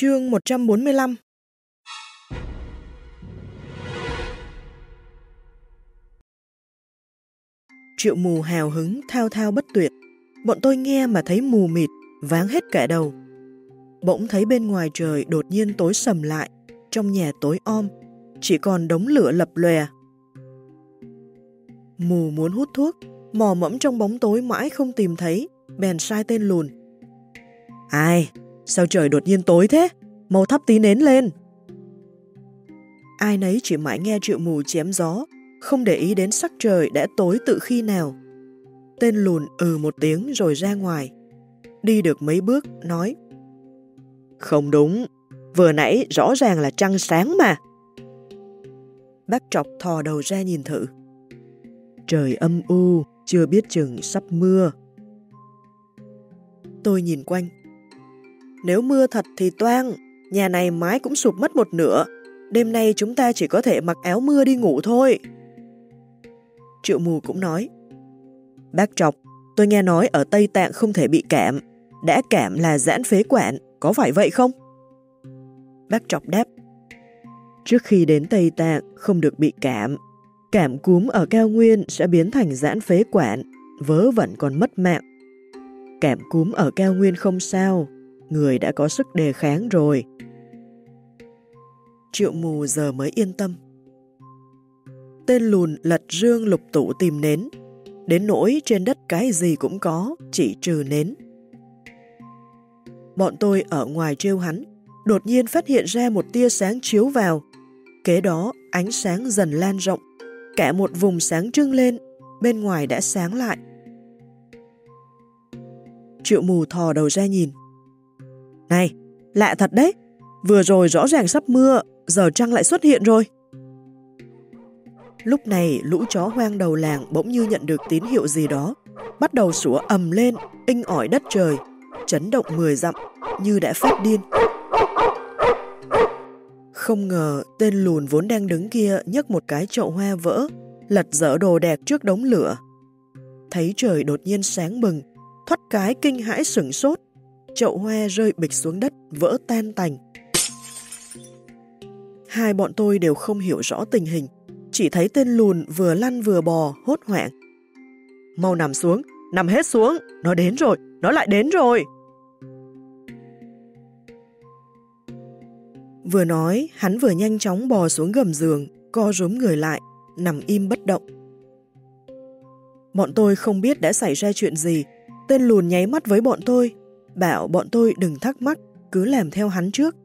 Chương 145 Triệu mù hào hứng thao thao bất tuyệt. Bọn tôi nghe mà thấy mù mịt, váng hết cả đầu. Bỗng thấy bên ngoài trời đột nhiên tối sầm lại, trong nhà tối om, chỉ còn đống lửa lập lòe. Mù muốn hút thuốc, mò mẫm trong bóng tối mãi không tìm thấy, bèn sai tên lùn. Ai? Sao trời đột nhiên tối thế? Màu thắp tí nến lên. Ai nấy chỉ mãi nghe triệu mù chém gió, không để ý đến sắc trời đã tối tự khi nào. Tên lùn ừ một tiếng rồi ra ngoài. Đi được mấy bước, nói Không đúng, vừa nãy rõ ràng là trăng sáng mà. Bác trọc thò đầu ra nhìn thử. Trời âm u, chưa biết chừng sắp mưa. Tôi nhìn quanh. Nếu mưa thật thì toang, nhà này mái cũng sụp mất một nửa. Đêm nay chúng ta chỉ có thể mặc áo mưa đi ngủ thôi. Triệu mù cũng nói. Bác Trọc, tôi nghe nói ở Tây Tạng không thể bị cảm. Đã cảm là giãn phế quản, có phải vậy không? Bác Trọc đáp. Trước khi đến Tây Tạng không được bị cảm. Cảm cúm ở cao nguyên sẽ biến thành giãn phế quản, vớ vẩn còn mất mạng. Cảm cúm ở cao nguyên không sao, người đã có sức đề kháng rồi. Triệu mù giờ mới yên tâm tên lùn lật rương lục tủ tìm nến. Đến nỗi trên đất cái gì cũng có, chỉ trừ nến. Bọn tôi ở ngoài trêu hắn, đột nhiên phát hiện ra một tia sáng chiếu vào. Kế đó, ánh sáng dần lan rộng, cả một vùng sáng trưng lên, bên ngoài đã sáng lại. Triệu mù thò đầu ra nhìn. Này, lạ thật đấy, vừa rồi rõ ràng sắp mưa, giờ trăng lại xuất hiện rồi. Lúc này lũ chó hoang đầu làng bỗng như nhận được tín hiệu gì đó, bắt đầu sủa ầm lên, inh ỏi đất trời, chấn động mười dặm, như đã phát điên. Không ngờ tên lùn vốn đang đứng kia nhấc một cái chậu hoa vỡ, lật dở đồ đạc trước đống lửa. Thấy trời đột nhiên sáng bừng, thoát cái kinh hãi sửng sốt, chậu hoa rơi bịch xuống đất, vỡ tan tành. Hai bọn tôi đều không hiểu rõ tình hình, chỉ thấy tên lùn vừa lăn vừa bò, hốt hoảng. Mau nằm xuống, nằm hết xuống, nó đến rồi, nó lại đến rồi. Vừa nói, hắn vừa nhanh chóng bò xuống gầm giường, co rúm người lại, nằm im bất động. Bọn tôi không biết đã xảy ra chuyện gì, tên lùn nháy mắt với bọn tôi, bảo bọn tôi đừng thắc mắc, cứ làm theo hắn trước.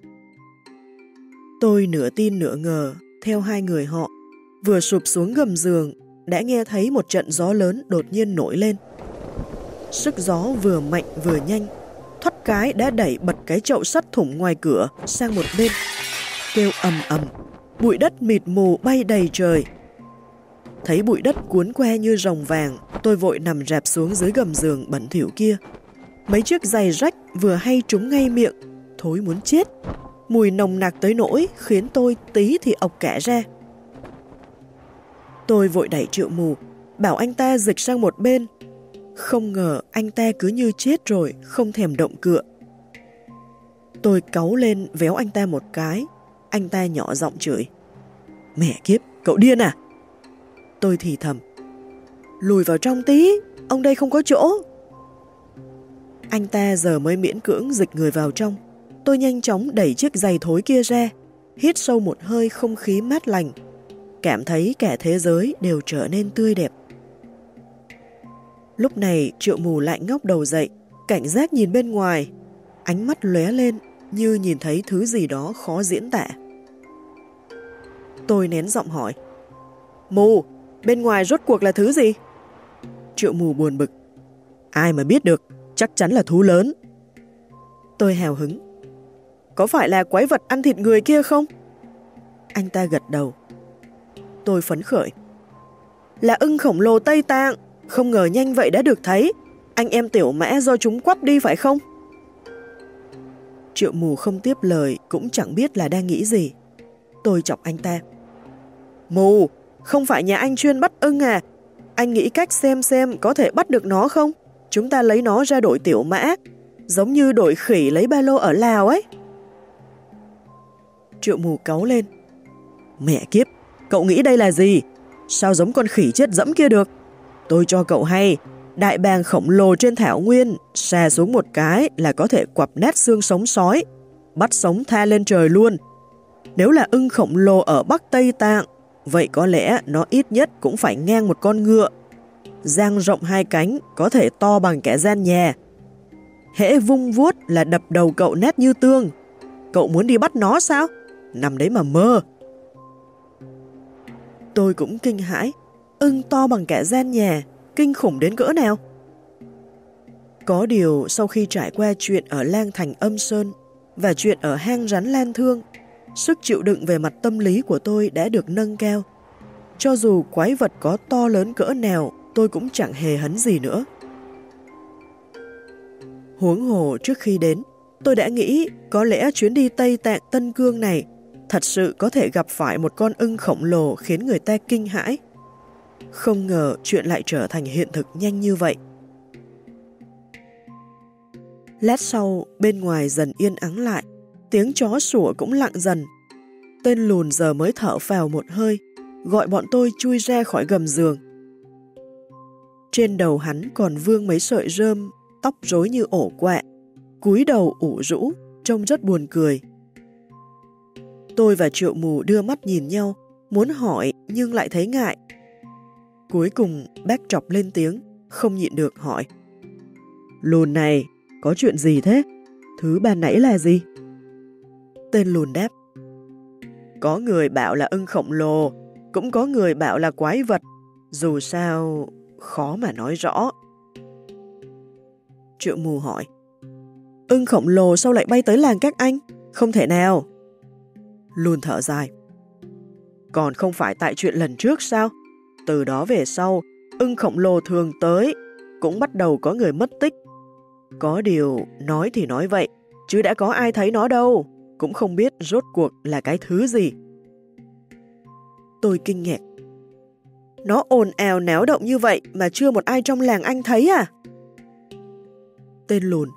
Tôi nửa tin nửa ngờ, theo hai người họ, vừa sụp xuống gầm giường, đã nghe thấy một trận gió lớn đột nhiên nổi lên. Sức gió vừa mạnh vừa nhanh, thoát cái đã đẩy bật cái chậu sắt thủng ngoài cửa sang một bên. Kêu ầm ầm, bụi đất mịt mù bay đầy trời. Thấy bụi đất cuốn que như rồng vàng, tôi vội nằm rạp xuống dưới gầm giường bẩn thỉu kia. Mấy chiếc giày rách vừa hay trúng ngay miệng, thối muốn chết. Mùi nồng nặc tới nỗi khiến tôi tí thì ọc kẽ ra. Tôi vội đẩy triệu mù, bảo anh ta dịch sang một bên. Không ngờ anh ta cứ như chết rồi, không thèm động cựa. Tôi cáu lên véo anh ta một cái, anh ta nhỏ giọng chửi. Mẹ kiếp, cậu điên à? Tôi thì thầm. Lùi vào trong tí, ông đây không có chỗ. Anh ta giờ mới miễn cưỡng dịch người vào trong. Tôi nhanh chóng đẩy chiếc giày thối kia ra, hít sâu một hơi không khí mát lành, cảm thấy cả thế giới đều trở nên tươi đẹp. Lúc này triệu mù lại ngóc đầu dậy, cảnh giác nhìn bên ngoài, ánh mắt lóe lên như nhìn thấy thứ gì đó khó diễn tả. Tôi nén giọng hỏi, Mù, bên ngoài rốt cuộc là thứ gì? Triệu mù buồn bực, ai mà biết được, chắc chắn là thú lớn. Tôi hào hứng, có phải là quái vật ăn thịt người kia không? Anh ta gật đầu, tôi phấn khởi. Là ưng khổng lồ Tây Tạng, không ngờ nhanh vậy đã được thấy. Anh em tiểu mã do chúng quắp đi phải không? Triệu mù không tiếp lời, cũng chẳng biết là đang nghĩ gì. Tôi chọc anh ta. Mù, không phải nhà anh chuyên bắt ưng à? Anh nghĩ cách xem xem có thể bắt được nó không? Chúng ta lấy nó ra đổi tiểu mã, giống như đổi khỉ lấy ba lô ở Lào ấy. Triệu mù cáu lên. Mẹ kiếp, cậu nghĩ đây là gì? Sao giống con khỉ chết dẫm kia được? Tôi cho cậu hay, đại bàng khổng lồ trên thảo nguyên, xà xuống một cái là có thể quặp nét xương sống sói, bắt sống tha lên trời luôn. Nếu là ưng khổng lồ ở Bắc Tây Tạng, vậy có lẽ nó ít nhất cũng phải ngang một con ngựa. Giang rộng hai cánh, có thể to bằng kẻ gian nhà. Hễ vung vuốt là đập đầu cậu nét như tương. Cậu muốn đi bắt nó sao? Nằm đấy mà mơ. Tôi cũng kinh hãi, ưng to bằng kẻ gian nhà, kinh khủng đến cỡ nào? Có điều sau khi trải qua chuyện ở Lang Thành Âm Sơn và chuyện ở hang rắn Lan Thương, sức chịu đựng về mặt tâm lý của tôi đã được nâng cao. Cho dù quái vật có to lớn cỡ nào, tôi cũng chẳng hề hấn gì nữa. Huống hồ trước khi đến, tôi đã nghĩ có lẽ chuyến đi Tây Tạng Tân Cương này thật sự có thể gặp phải một con ưng khổng lồ khiến người ta kinh hãi. Không ngờ chuyện lại trở thành hiện thực nhanh như vậy. Lát sau, bên ngoài dần yên ắng lại, tiếng chó sủa cũng lặng dần. Tên lùn giờ mới thở phào một hơi, gọi bọn tôi chui ra khỏi gầm giường. Trên đầu hắn còn vương mấy sợi rơm, tóc rối như ổ quẹ, cúi đầu ủ rũ, trông rất buồn cười. Tôi và triệu mù đưa mắt nhìn nhau, muốn hỏi nhưng lại thấy ngại. Cuối cùng bác chọc lên tiếng, không nhịn được hỏi. Lùn này, có chuyện gì thế? Thứ ban nãy là gì? Tên lùn đáp. Có người bảo là ưng khổng lồ, cũng có người bảo là quái vật. Dù sao, khó mà nói rõ. Triệu mù hỏi. Ưng khổng lồ sao lại bay tới làng các anh? Không thể nào. Luôn thở dài. Còn không phải tại chuyện lần trước sao? Từ đó về sau, ưng khổng lồ thường tới, cũng bắt đầu có người mất tích. Có điều, nói thì nói vậy, chứ đã có ai thấy nó đâu, cũng không biết rốt cuộc là cái thứ gì. Tôi kinh ngạc. Nó ồn ào náo động như vậy mà chưa một ai trong làng anh thấy à? Tên lùn.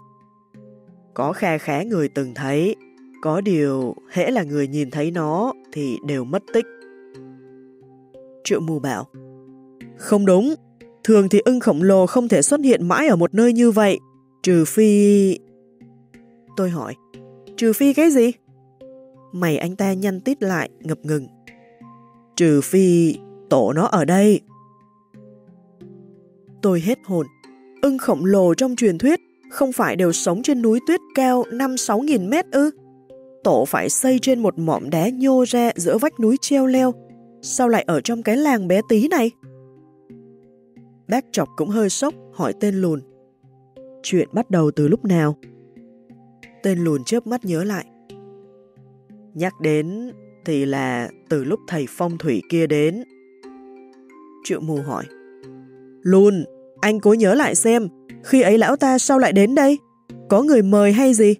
Có kha khá người từng thấy, có điều hễ là người nhìn thấy nó thì đều mất tích. Triệu mù bảo. Không đúng, thường thì ưng khổng lồ không thể xuất hiện mãi ở một nơi như vậy, trừ phi... Tôi hỏi, trừ phi cái gì? Mày anh ta nhăn tít lại, ngập ngừng. Trừ phi tổ nó ở đây. Tôi hết hồn. Ưng khổng lồ trong truyền thuyết không phải đều sống trên núi tuyết cao 5-6 nghìn mét ư? Tổ phải xây trên một mỏm đá nhô ra giữa vách núi treo leo sao lại ở trong cái làng bé tí này? Bác chọc cũng hơi sốc, hỏi tên lùn. Chuyện bắt đầu từ lúc nào? Tên lùn chớp mắt nhớ lại. Nhắc đến thì là từ lúc thầy phong thủy kia đến. Triệu mù hỏi. Lùn, anh cố nhớ lại xem, khi ấy lão ta sao lại đến đây? Có người mời hay gì?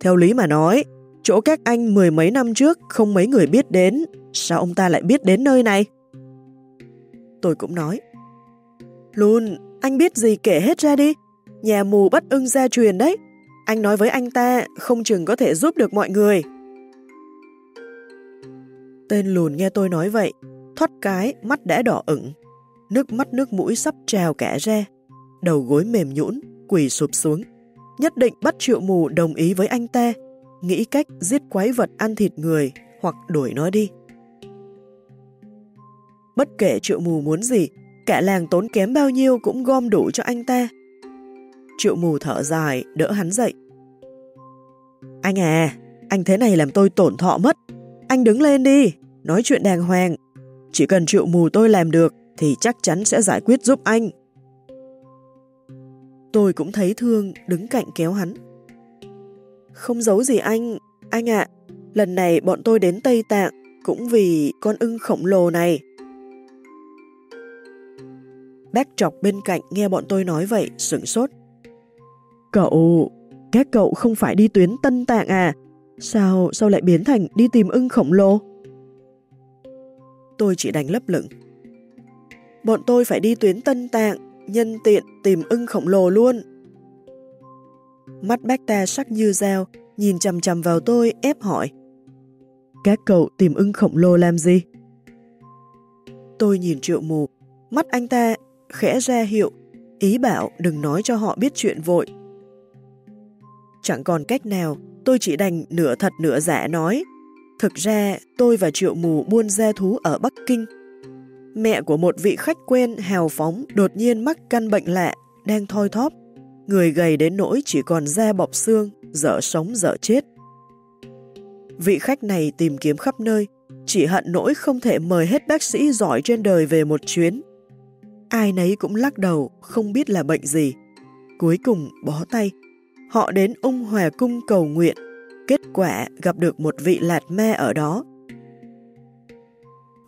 Theo lý mà nói, chỗ các anh mười mấy năm trước không mấy người biết đến, Sao ông ta lại biết đến nơi này? Tôi cũng nói. lùn anh biết gì kể hết ra đi. Nhà mù bắt ưng gia truyền đấy. Anh nói với anh ta không chừng có thể giúp được mọi người. Tên lùn nghe tôi nói vậy, thoát cái mắt đã đỏ ửng, nước mắt nước mũi sắp trào cả ra, đầu gối mềm nhũn, quỳ sụp xuống. Nhất định bắt triệu mù đồng ý với anh ta, nghĩ cách giết quái vật ăn thịt người hoặc đuổi nó đi. Bất kể triệu mù muốn gì, cả làng tốn kém bao nhiêu cũng gom đủ cho anh ta. Triệu mù thở dài, đỡ hắn dậy. Anh à, anh thế này làm tôi tổn thọ mất. Anh đứng lên đi, nói chuyện đàng hoàng. Chỉ cần triệu mù tôi làm được thì chắc chắn sẽ giải quyết giúp anh. Tôi cũng thấy thương, đứng cạnh kéo hắn. Không giấu gì anh, anh ạ, lần này bọn tôi đến Tây Tạng cũng vì con ưng khổng lồ này. Bác trọc bên cạnh nghe bọn tôi nói vậy, sửng sốt. Cậu, các cậu không phải đi tuyến Tân Tạng à? Sao, sao lại biến thành đi tìm ưng khổng lồ? Tôi chỉ đánh lấp lửng. Bọn tôi phải đi tuyến Tân Tạng, nhân tiện tìm ưng khổng lồ luôn. Mắt bác ta sắc như dao, nhìn chầm chầm vào tôi ép hỏi. Các cậu tìm ưng khổng lồ làm gì? Tôi nhìn triệu mù, mắt anh ta khẽ ra hiệu, ý bảo đừng nói cho họ biết chuyện vội. Chẳng còn cách nào, tôi chỉ đành nửa thật nửa giả nói. Thực ra, tôi và triệu mù buôn gia thú ở Bắc Kinh. Mẹ của một vị khách quen hào phóng đột nhiên mắc căn bệnh lạ, đang thoi thóp. Người gầy đến nỗi chỉ còn da bọc xương, dở sống dở chết. Vị khách này tìm kiếm khắp nơi, chỉ hận nỗi không thể mời hết bác sĩ giỏi trên đời về một chuyến. Ai nấy cũng lắc đầu, không biết là bệnh gì. Cuối cùng bó tay, họ đến ung hòa cung cầu nguyện, kết quả gặp được một vị lạt ma ở đó.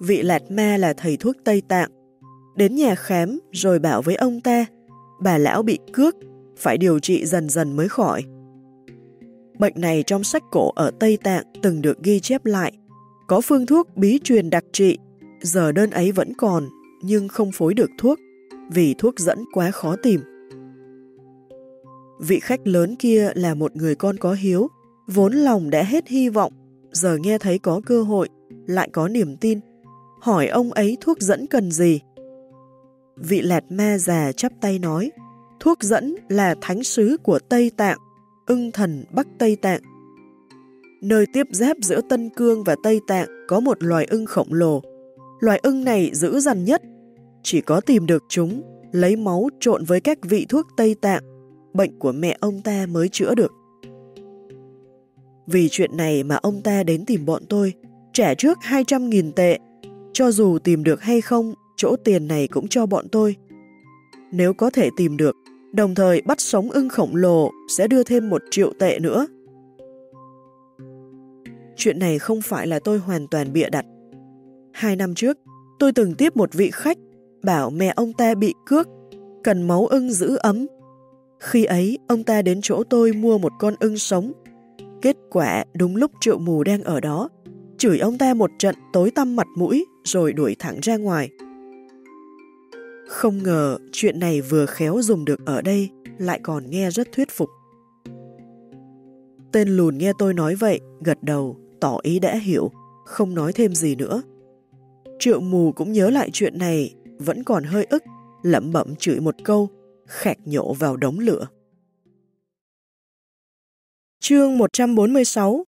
Vị lạt ma là thầy thuốc Tây Tạng, đến nhà khám rồi bảo với ông ta, bà lão bị cước, phải điều trị dần dần mới khỏi. Bệnh này trong sách cổ ở Tây Tạng từng được ghi chép lại, có phương thuốc bí truyền đặc trị, giờ đơn ấy vẫn còn, nhưng không phối được thuốc, vì thuốc dẫn quá khó tìm. Vị khách lớn kia là một người con có hiếu, vốn lòng đã hết hy vọng, giờ nghe thấy có cơ hội, lại có niềm tin, hỏi ông ấy thuốc dẫn cần gì. Vị lạt ma già chắp tay nói, thuốc dẫn là thánh sứ của Tây Tạng, ưng thần Bắc Tây Tạng. Nơi tiếp giáp giữa Tân Cương và Tây Tạng có một loài ưng khổng lồ. Loài ưng này dữ dằn nhất, chỉ có tìm được chúng, lấy máu trộn với các vị thuốc Tây Tạng, bệnh của mẹ ông ta mới chữa được. Vì chuyện này mà ông ta đến tìm bọn tôi, trả trước 200.000 tệ. Cho dù tìm được hay không, chỗ tiền này cũng cho bọn tôi. Nếu có thể tìm được, đồng thời bắt sống ưng khổng lồ sẽ đưa thêm một triệu tệ nữa. Chuyện này không phải là tôi hoàn toàn bịa đặt. Hai năm trước, tôi từng tiếp một vị khách bảo mẹ ông ta bị cướp, cần máu ưng giữ ấm. Khi ấy, ông ta đến chỗ tôi mua một con ưng sống. Kết quả đúng lúc triệu mù đang ở đó, chửi ông ta một trận tối tăm mặt mũi rồi đuổi thẳng ra ngoài. Không ngờ chuyện này vừa khéo dùng được ở đây lại còn nghe rất thuyết phục. Tên lùn nghe tôi nói vậy, gật đầu, tỏ ý đã hiểu, không nói thêm gì nữa. Triệu mù cũng nhớ lại chuyện này, vẫn còn hơi ức, lẩm bẩm chửi một câu, khẹt nhổ vào đống lửa. Chương 146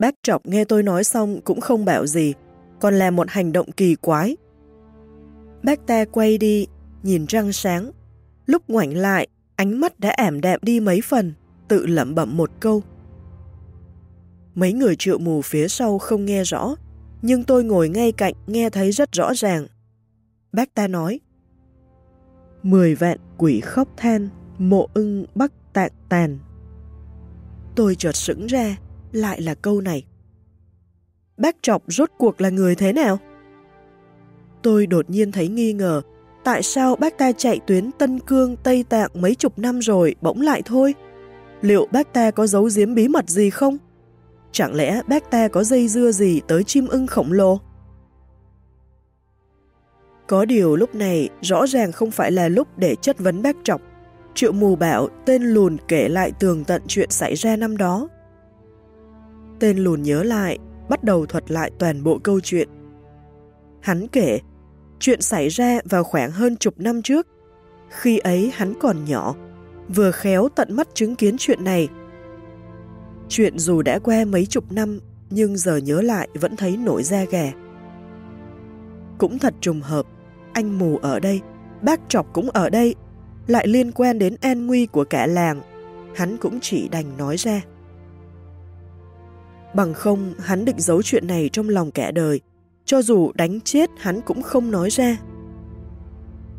Bác Trọc nghe tôi nói xong cũng không bảo gì, còn là một hành động kỳ quái. Bác ta quay đi, nhìn răng sáng. Lúc ngoảnh lại, ánh mắt đã ảm đạm đi mấy phần, tự lẩm bẩm một câu. Mấy người triệu mù phía sau không nghe rõ, nhưng tôi ngồi ngay cạnh nghe thấy rất rõ ràng. Bác ta nói, Mười vạn quỷ khóc than, mộ ưng bắc tạng tàn. Tôi chợt sững ra, lại là câu này. Bác Trọc rốt cuộc là người thế nào? Tôi đột nhiên thấy nghi ngờ, tại sao bác ta chạy tuyến Tân Cương, Tây Tạng mấy chục năm rồi bỗng lại thôi? Liệu bác ta có giấu giếm bí mật gì không? Chẳng lẽ bác ta có dây dưa gì tới chim ưng khổng lồ? Có điều lúc này rõ ràng không phải là lúc để chất vấn bác trọc. Triệu mù bảo tên lùn kể lại tường tận chuyện xảy ra năm đó. Tên lùn nhớ lại, bắt đầu thuật lại toàn bộ câu chuyện. Hắn kể, chuyện xảy ra vào khoảng hơn chục năm trước. Khi ấy hắn còn nhỏ, vừa khéo tận mắt chứng kiến chuyện này. Chuyện dù đã qua mấy chục năm, nhưng giờ nhớ lại vẫn thấy nổi da gà. Cũng thật trùng hợp, anh mù ở đây, bác trọc cũng ở đây, lại liên quan đến an nguy của cả làng. Hắn cũng chỉ đành nói ra. Bằng không, hắn định giấu chuyện này trong lòng kẻ đời, cho dù đánh chết hắn cũng không nói ra.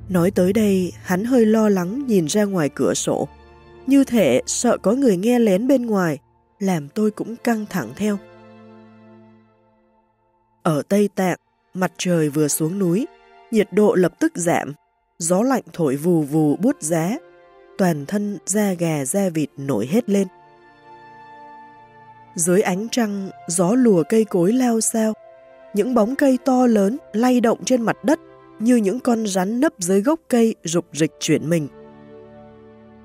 Nói tới đây, hắn hơi lo lắng nhìn ra ngoài cửa sổ, như thể sợ có người nghe lén bên ngoài, làm tôi cũng căng thẳng theo. Ở Tây Tạng, mặt trời vừa xuống núi, nhiệt độ lập tức giảm, gió lạnh thổi vù vù bút giá, toàn thân da gà da vịt nổi hết lên. Dưới ánh trăng, gió lùa cây cối leo sao, những bóng cây to lớn lay động trên mặt đất như những con rắn nấp dưới gốc cây rục rịch chuyển mình.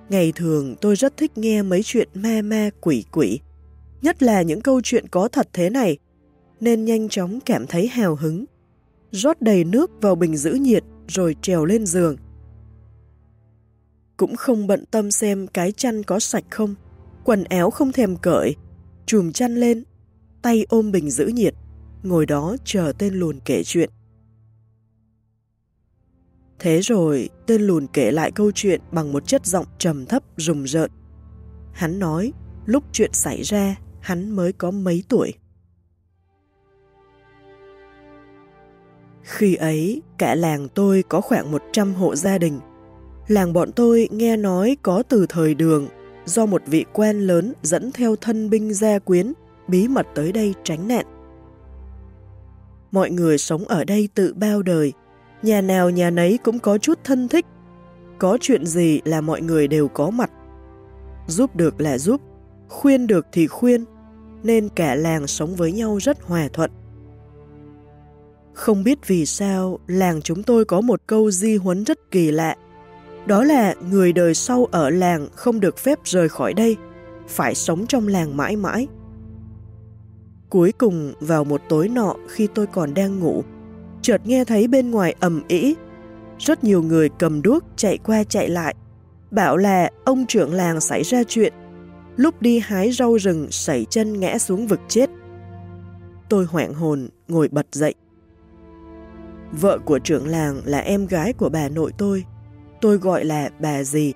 Ngày thường tôi rất thích nghe mấy chuyện me me quỷ quỷ, nhất là những câu chuyện có thật thế này, nên nhanh chóng cảm thấy hào hứng. Rót đầy nước vào bình giữ nhiệt rồi trèo lên giường. Cũng không bận tâm xem cái chăn có sạch không, quần áo không thèm cởi, chùm chăn lên, tay ôm bình giữ nhiệt, ngồi đó chờ tên lùn kể chuyện. Thế rồi, tên lùn kể lại câu chuyện bằng một chất giọng trầm thấp rùng rợn. Hắn nói, lúc chuyện xảy ra, hắn mới có mấy tuổi. Khi ấy, cả làng tôi có khoảng 100 hộ gia đình. Làng bọn tôi nghe nói có từ thời đường, do một vị quan lớn dẫn theo thân binh gia quyến, bí mật tới đây tránh nạn. Mọi người sống ở đây tự bao đời, nhà nào nhà nấy cũng có chút thân thích. Có chuyện gì là mọi người đều có mặt. Giúp được là giúp, khuyên được thì khuyên, nên cả làng sống với nhau rất hòa thuận. Không biết vì sao làng chúng tôi có một câu di huấn rất kỳ lạ. Đó là người đời sau ở làng không được phép rời khỏi đây, phải sống trong làng mãi mãi. Cuối cùng vào một tối nọ khi tôi còn đang ngủ, chợt nghe thấy bên ngoài ầm ĩ, rất nhiều người cầm đuốc chạy qua chạy lại, bảo là ông trưởng làng xảy ra chuyện, lúc đi hái rau rừng sẩy chân ngã xuống vực chết. Tôi hoảng hồn, ngồi bật dậy. Vợ của trưởng làng là em gái của bà nội tôi, tôi gọi là bà gì.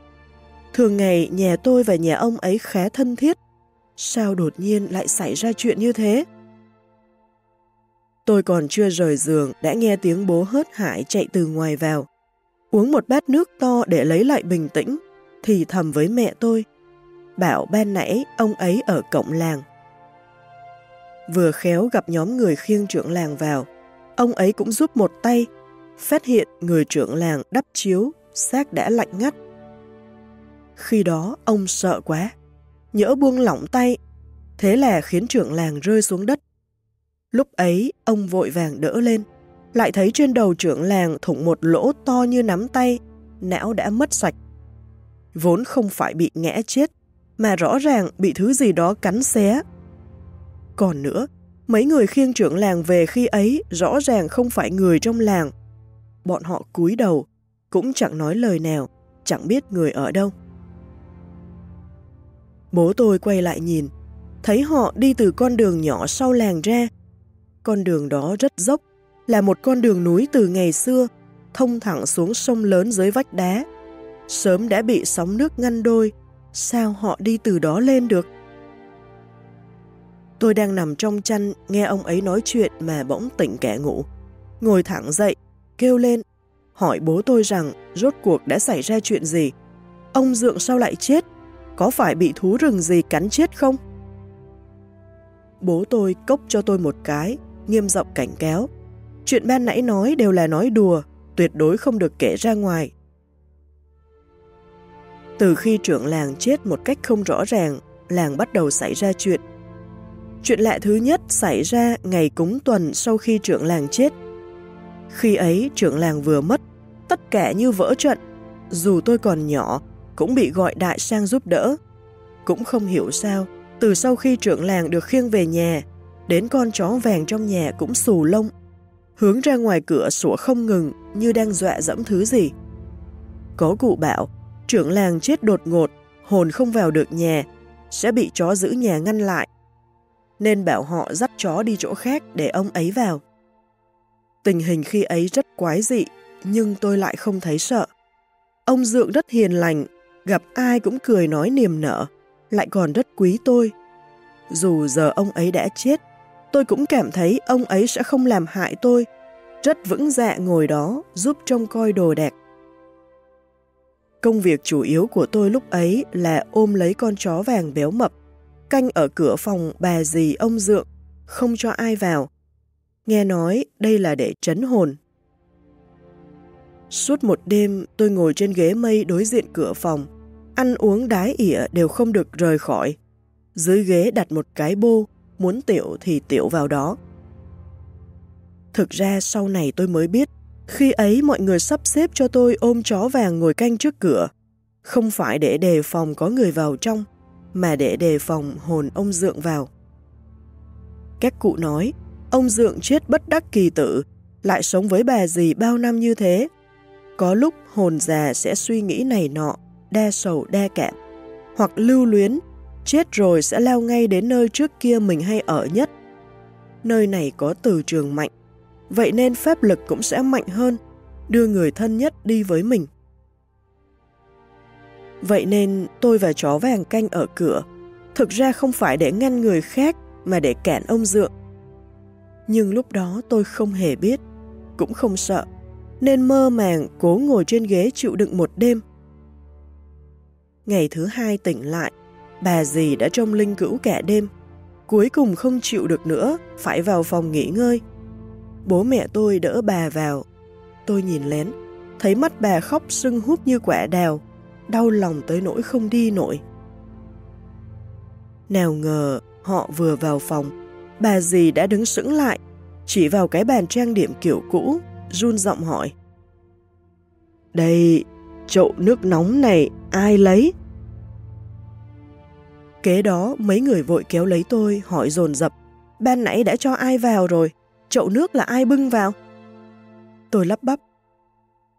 Thường ngày nhà tôi và nhà ông ấy khá thân thiết, sao đột nhiên lại xảy ra chuyện như thế? Tôi còn chưa rời giường đã nghe tiếng bố hớt hải chạy từ ngoài vào. Uống một bát nước to để lấy lại bình tĩnh, thì thầm với mẹ tôi. Bảo ban nãy ông ấy ở cổng làng. Vừa khéo gặp nhóm người khiêng trưởng làng vào, ông ấy cũng giúp một tay, phát hiện người trưởng làng đắp chiếu, xác đã lạnh ngắt. Khi đó ông sợ quá, nhỡ buông lỏng tay, thế là khiến trưởng làng rơi xuống đất. Lúc ấy, ông vội vàng đỡ lên, lại thấy trên đầu trưởng làng thủng một lỗ to như nắm tay, não đã mất sạch. Vốn không phải bị ngã chết, mà rõ ràng bị thứ gì đó cắn xé. Còn nữa, mấy người khiêng trưởng làng về khi ấy rõ ràng không phải người trong làng. Bọn họ cúi đầu, cũng chẳng nói lời nào, chẳng biết người ở đâu. Bố tôi quay lại nhìn, thấy họ đi từ con đường nhỏ sau làng ra, con đường đó rất dốc, là một con đường núi từ ngày xưa, thông thẳng xuống sông lớn dưới vách đá. Sớm đã bị sóng nước ngăn đôi, sao họ đi từ đó lên được? Tôi đang nằm trong chăn nghe ông ấy nói chuyện mà bỗng tỉnh kẻ ngủ. Ngồi thẳng dậy, kêu lên, hỏi bố tôi rằng rốt cuộc đã xảy ra chuyện gì? Ông Dượng sao lại chết? Có phải bị thú rừng gì cắn chết không? Bố tôi cốc cho tôi một cái, nghiêm giọng cảnh cáo. Chuyện ban nãy nói đều là nói đùa, tuyệt đối không được kể ra ngoài. Từ khi trưởng làng chết một cách không rõ ràng, làng bắt đầu xảy ra chuyện. Chuyện lạ thứ nhất xảy ra ngày cúng tuần sau khi trưởng làng chết. Khi ấy trưởng làng vừa mất, kẻ như vỡ trận, dù tôi còn nhỏ, cũng bị gọi đại sang giúp đỡ. Cũng không hiểu sao, từ sau khi trưởng làng được khiêng về nhà, đến con chó vàng trong nhà cũng xù lông, hướng ra ngoài cửa sủa không ngừng như đang dọa dẫm thứ gì. Có cụ bảo, trưởng làng chết đột ngột, hồn không vào được nhà, sẽ bị chó giữ nhà ngăn lại, nên bảo họ dắt chó đi chỗ khác để ông ấy vào. Tình hình khi ấy rất quái dị, nhưng tôi lại không thấy sợ. Ông Dượng rất hiền lành, gặp ai cũng cười nói niềm nở, lại còn rất quý tôi. Dù giờ ông ấy đã chết, tôi cũng cảm thấy ông ấy sẽ không làm hại tôi, rất vững dạ ngồi đó giúp trông coi đồ đạc. Công việc chủ yếu của tôi lúc ấy là ôm lấy con chó vàng béo mập, canh ở cửa phòng bà dì ông Dượng, không cho ai vào. Nghe nói đây là để trấn hồn. Suốt một đêm tôi ngồi trên ghế mây đối diện cửa phòng, ăn uống đái ỉa đều không được rời khỏi. Dưới ghế đặt một cái bô, muốn tiểu thì tiểu vào đó. Thực ra sau này tôi mới biết, khi ấy mọi người sắp xếp cho tôi ôm chó vàng ngồi canh trước cửa. không phải để đề phòng có người vào trong, mà để đề phòng hồn ông Dượng vào. Các cụ nói, ông Dượng chết bất đắc kỳ tử, lại sống với bà dì bao năm như thế. Có lúc hồn già sẽ suy nghĩ này nọ, đa sầu đa cảm, hoặc lưu luyến, chết rồi sẽ lao ngay đến nơi trước kia mình hay ở nhất. Nơi này có từ trường mạnh, vậy nên phép lực cũng sẽ mạnh hơn, đưa người thân nhất đi với mình. Vậy nên tôi và chó vàng canh ở cửa, thực ra không phải để ngăn người khác mà để cản ông Dượng. Nhưng lúc đó tôi không hề biết, cũng không sợ, nên mơ màng cố ngồi trên ghế chịu đựng một đêm. Ngày thứ hai tỉnh lại, bà dì đã trông linh cữu cả đêm, cuối cùng không chịu được nữa, phải vào phòng nghỉ ngơi. Bố mẹ tôi đỡ bà vào, tôi nhìn lén, thấy mắt bà khóc sưng húp như quả đào, đau lòng tới nỗi không đi nổi. Nào ngờ họ vừa vào phòng, bà dì đã đứng sững lại, chỉ vào cái bàn trang điểm kiểu cũ, run giọng hỏi. Đây, chậu nước nóng này ai lấy? Kế đó mấy người vội kéo lấy tôi hỏi dồn dập ban nãy đã cho ai vào rồi, chậu nước là ai bưng vào? Tôi lắp bắp.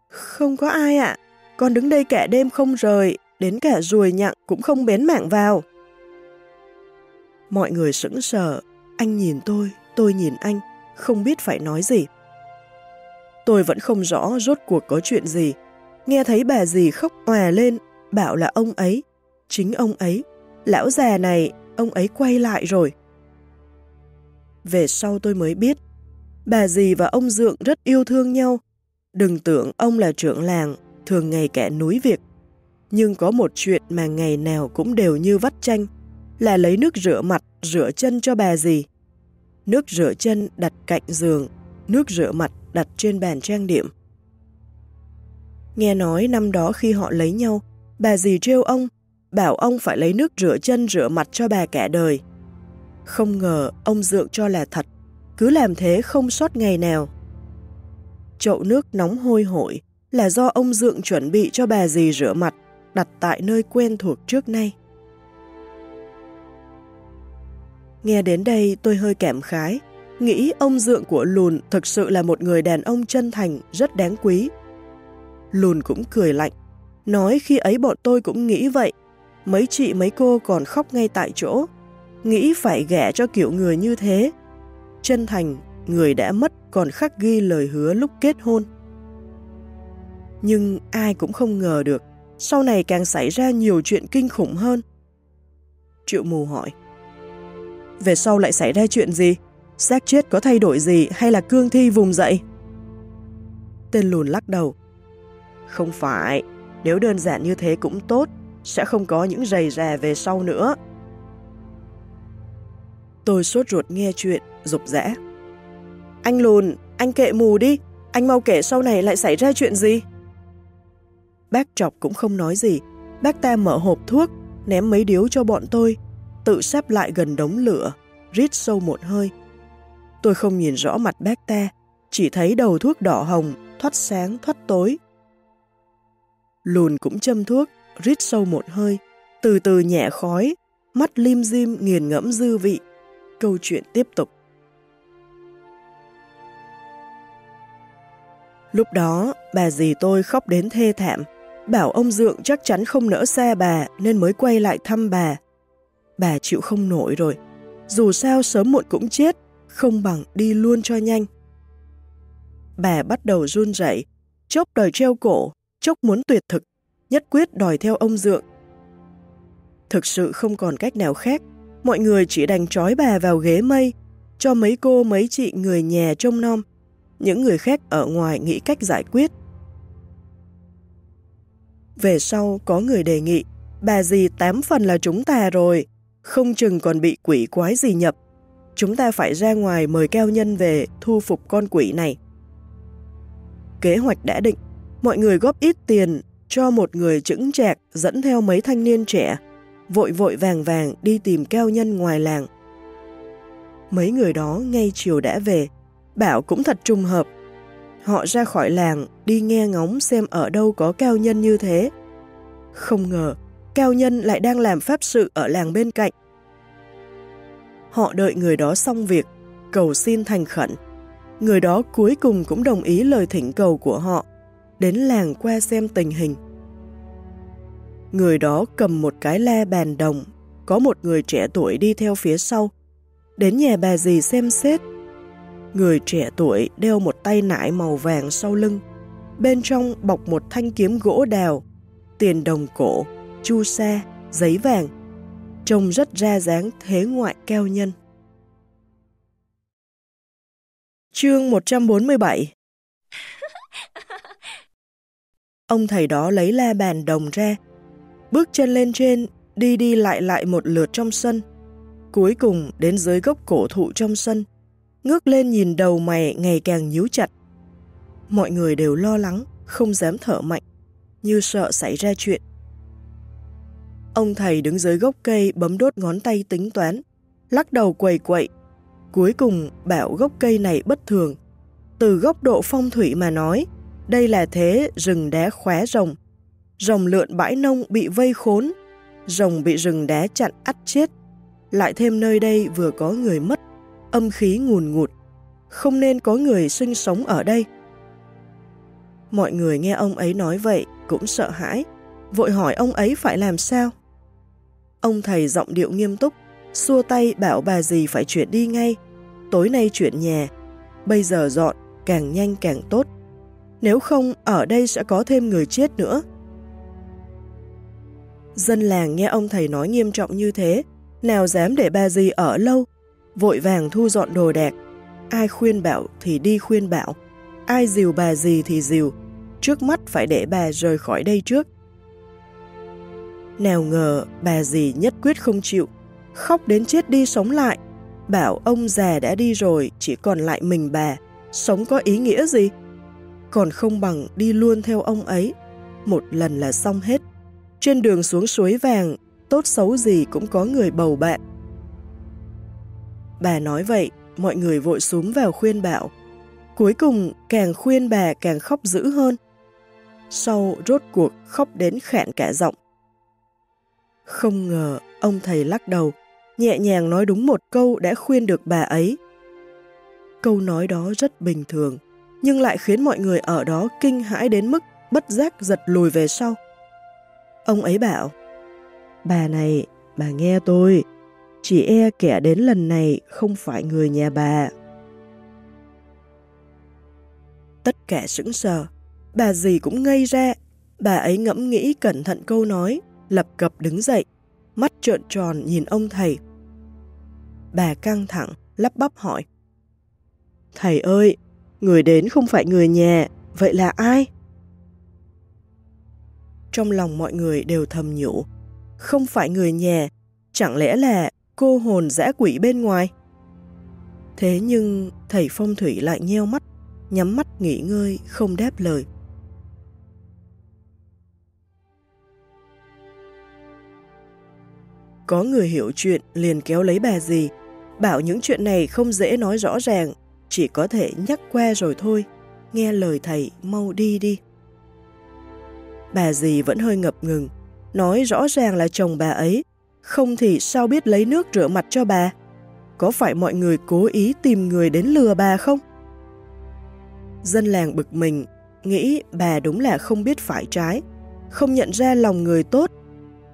Không có ai ạ, con đứng đây cả đêm không rời, đến cả ruồi nhặng cũng không bén mạng vào. Mọi người sững sờ, anh nhìn tôi, tôi nhìn anh, không biết phải nói gì. Tôi vẫn không rõ rốt cuộc có chuyện gì. Nghe thấy bà dì khóc òa lên, bảo là ông ấy, chính ông ấy, lão già này, ông ấy quay lại rồi. Về sau tôi mới biết, bà dì và ông Dượng rất yêu thương nhau. Đừng tưởng ông là trưởng làng, thường ngày kẻ núi việc. Nhưng có một chuyện mà ngày nào cũng đều như vắt chanh, là lấy nước rửa mặt, rửa chân cho bà dì. Nước rửa chân đặt cạnh giường, nước rửa mặt đặt trên bàn trang điểm. Nghe nói năm đó khi họ lấy nhau, bà dì trêu ông, bảo ông phải lấy nước rửa chân rửa mặt cho bà cả đời. Không ngờ ông dượng cho là thật, cứ làm thế không sót ngày nào. Chậu nước nóng hôi hổi, là do ông Dượng chuẩn bị cho bà dì rửa mặt, đặt tại nơi quen thuộc trước nay. Nghe đến đây tôi hơi cảm khái, nghĩ ông Dượng của Lùn thực sự là một người đàn ông chân thành, rất đáng quý. Lùn cũng cười lạnh, nói khi ấy bọn tôi cũng nghĩ vậy, mấy chị mấy cô còn khóc ngay tại chỗ, nghĩ phải ghẻ cho kiểu người như thế. Chân thành, người đã mất còn khắc ghi lời hứa lúc kết hôn. Nhưng ai cũng không ngờ được, sau này càng xảy ra nhiều chuyện kinh khủng hơn. Triệu mù hỏi. Về sau lại xảy ra chuyện gì? Xác chết có thay đổi gì hay là cương thi vùng dậy? Tên lùn lắc đầu. Không phải, nếu đơn giản như thế cũng tốt, sẽ không có những rầy rè về sau nữa. Tôi sốt ruột nghe chuyện, rục rẽ. Anh lùn, anh kệ mù đi, anh mau kể sau này lại xảy ra chuyện gì? Bác chọc cũng không nói gì. Bác ta mở hộp thuốc, ném mấy điếu cho bọn tôi, tự xếp lại gần đống lửa, rít sâu một hơi. Tôi không nhìn rõ mặt bác ta, chỉ thấy đầu thuốc đỏ hồng, thoát sáng thoát tối. Lùn cũng châm thuốc, rít sâu một hơi, từ từ nhẹ khói, mắt lim dim nghiền ngẫm dư vị. Câu chuyện tiếp tục. Lúc đó, bà dì tôi khóc đến thê thảm, bảo ông Dượng chắc chắn không nỡ xa bà nên mới quay lại thăm bà. Bà chịu không nổi rồi, dù sao sớm muộn cũng chết, không bằng đi luôn cho nhanh. Bà bắt đầu run rẩy, chốc đòi treo cổ, chốc muốn tuyệt thực, nhất quyết đòi theo ông Dượng. Thực sự không còn cách nào khác, mọi người chỉ đành trói bà vào ghế mây, cho mấy cô mấy chị người nhà trông nom, những người khác ở ngoài nghĩ cách giải quyết. Về sau có người đề nghị, bà gì tám phần là chúng ta rồi, không chừng còn bị quỷ quái gì nhập. Chúng ta phải ra ngoài mời cao nhân về thu phục con quỷ này. Kế hoạch đã định, mọi người góp ít tiền cho một người chững chạc dẫn theo mấy thanh niên trẻ, vội vội vàng vàng đi tìm cao nhân ngoài làng. Mấy người đó ngay chiều đã về, bảo cũng thật trùng hợp. Họ ra khỏi làng, đi nghe ngóng xem ở đâu có cao nhân như thế. Không ngờ, cao nhân lại đang làm pháp sự ở làng bên cạnh. Họ đợi người đó xong việc, cầu xin thành khẩn. Người đó cuối cùng cũng đồng ý lời thỉnh cầu của họ, đến làng qua xem tình hình. Người đó cầm một cái le bàn đồng, có một người trẻ tuổi đi theo phía sau. Đến nhà bà dì xem xét. Người trẻ tuổi đeo một tay nải màu vàng sau lưng, bên trong bọc một thanh kiếm gỗ đào, tiền đồng cổ, chu sa, giấy vàng, trông rất ra dáng thế ngoại keo nhân. Chương 147 Ông thầy đó lấy la bàn đồng ra, bước chân lên trên, đi đi lại lại một lượt trong sân. Cuối cùng đến dưới gốc cổ thụ trong sân, ngước lên nhìn đầu mày ngày càng nhíu chặt. Mọi người đều lo lắng, không dám thở mạnh, như sợ xảy ra chuyện. Ông thầy đứng dưới gốc cây bấm đốt ngón tay tính toán, lắc đầu quầy quậy. Cuối cùng bảo gốc cây này bất thường. Từ góc độ phong thủy mà nói, đây là thế rừng đá khóe rồng. Rồng lượn bãi nông bị vây khốn, rồng bị rừng đá chặn ắt chết. Lại thêm nơi đây vừa có người mất, âm khí ngùn ngụt, không nên có người sinh sống ở đây. Mọi người nghe ông ấy nói vậy cũng sợ hãi, vội hỏi ông ấy phải làm sao. Ông thầy giọng điệu nghiêm túc, xua tay bảo bà dì phải chuyển đi ngay. Tối nay chuyển nhà, bây giờ dọn, càng nhanh càng tốt. Nếu không, ở đây sẽ có thêm người chết nữa. Dân làng nghe ông thầy nói nghiêm trọng như thế, nào dám để bà dì ở lâu, vội vàng thu dọn đồ đạc. Ai khuyên bảo thì đi khuyên bảo, ai dìu bà dì thì dìu, trước mắt phải để bà rời khỏi đây trước. Nào ngờ bà dì nhất quyết không chịu, khóc đến chết đi sống lại, bảo ông già đã đi rồi chỉ còn lại mình bà, sống có ý nghĩa gì? Còn không bằng đi luôn theo ông ấy, một lần là xong hết. Trên đường xuống suối vàng, tốt xấu gì cũng có người bầu bạn. Bà nói vậy, mọi người vội xuống vào khuyên bảo. Cuối cùng, càng khuyên bà càng khóc dữ hơn. Sau rốt cuộc khóc đến khẹn cả giọng. Không ngờ, ông thầy lắc đầu, nhẹ nhàng nói đúng một câu đã khuyên được bà ấy. Câu nói đó rất bình thường, nhưng lại khiến mọi người ở đó kinh hãi đến mức bất giác giật lùi về sau. Ông ấy bảo, bà này, bà nghe tôi, chỉ e kẻ đến lần này không phải người nhà bà. Tất cả sững sờ, bà gì cũng ngây ra, bà ấy ngẫm nghĩ cẩn thận câu nói, lập cập đứng dậy, mắt trợn tròn nhìn ông thầy. Bà căng thẳng, lắp bắp hỏi. Thầy ơi, người đến không phải người nhà, vậy là ai? Trong lòng mọi người đều thầm nhủ, không phải người nhà, chẳng lẽ là cô hồn dã quỷ bên ngoài? Thế nhưng thầy phong thủy lại nheo mắt, nhắm mắt nghỉ ngơi, không đáp lời. Có người hiểu chuyện liền kéo lấy bà dì bảo những chuyện này không dễ nói rõ ràng, chỉ có thể nhắc qua rồi thôi, nghe lời thầy mau đi đi. Bà dì vẫn hơi ngập ngừng, nói rõ ràng là chồng bà ấy, không thì sao biết lấy nước rửa mặt cho bà? Có phải mọi người cố ý tìm người đến lừa bà không? Dân làng bực mình, nghĩ bà đúng là không biết phải trái, không nhận ra lòng người tốt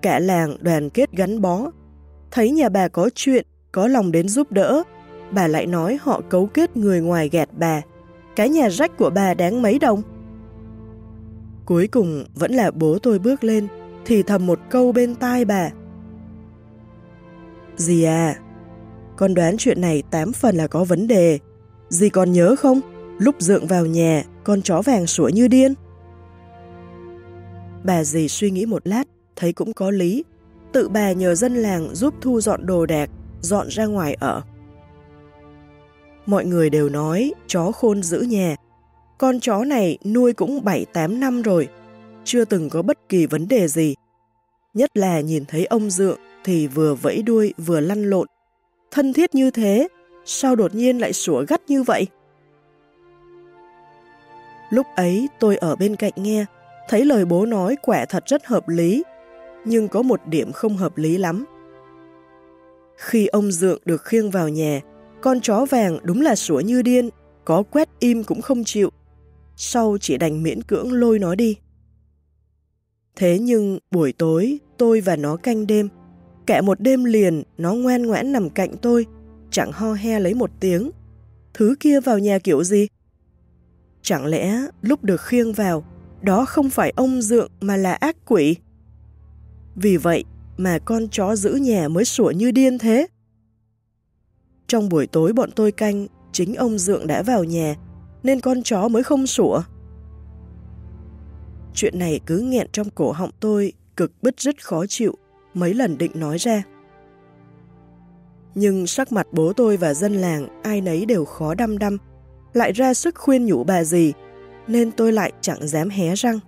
Cả làng đoàn kết gắn bó. Thấy nhà bà có chuyện, có lòng đến giúp đỡ, bà lại nói họ cấu kết người ngoài gạt bà. Cái nhà rách của bà đáng mấy đồng. Cuối cùng vẫn là bố tôi bước lên, thì thầm một câu bên tai bà. Dì à, con đoán chuyện này tám phần là có vấn đề. Dì còn nhớ không? Lúc dượng vào nhà, con chó vàng sủa như điên. Bà dì suy nghĩ một lát, thấy cũng có lý, tự bà nhờ dân làng giúp thu dọn đồ đạc, dọn ra ngoài ở. Mọi người đều nói chó khôn giữ nhà, con chó này nuôi cũng 7-8 năm rồi, chưa từng có bất kỳ vấn đề gì. Nhất là nhìn thấy ông Dượng thì vừa vẫy đuôi vừa lăn lộn. Thân thiết như thế, sao đột nhiên lại sủa gắt như vậy? Lúc ấy tôi ở bên cạnh nghe, thấy lời bố nói quả thật rất hợp lý, nhưng có một điểm không hợp lý lắm. Khi ông Dượng được khiêng vào nhà, con chó vàng đúng là sủa như điên, có quét im cũng không chịu. Sau chỉ đành miễn cưỡng lôi nó đi. Thế nhưng buổi tối tôi và nó canh đêm, cả một đêm liền nó ngoan ngoãn nằm cạnh tôi, chẳng ho he lấy một tiếng. Thứ kia vào nhà kiểu gì? Chẳng lẽ lúc được khiêng vào, đó không phải ông dượng mà là ác quỷ? Vì vậy mà con chó giữ nhà mới sủa như điên thế. Trong buổi tối bọn tôi canh, chính ông dượng đã vào nhà, nên con chó mới không sủa. Chuyện này cứ nghẹn trong cổ họng tôi, cực bứt rứt khó chịu, mấy lần định nói ra. Nhưng sắc mặt bố tôi và dân làng ai nấy đều khó đăm đăm, lại ra sức khuyên nhủ bà gì, nên tôi lại chẳng dám hé răng.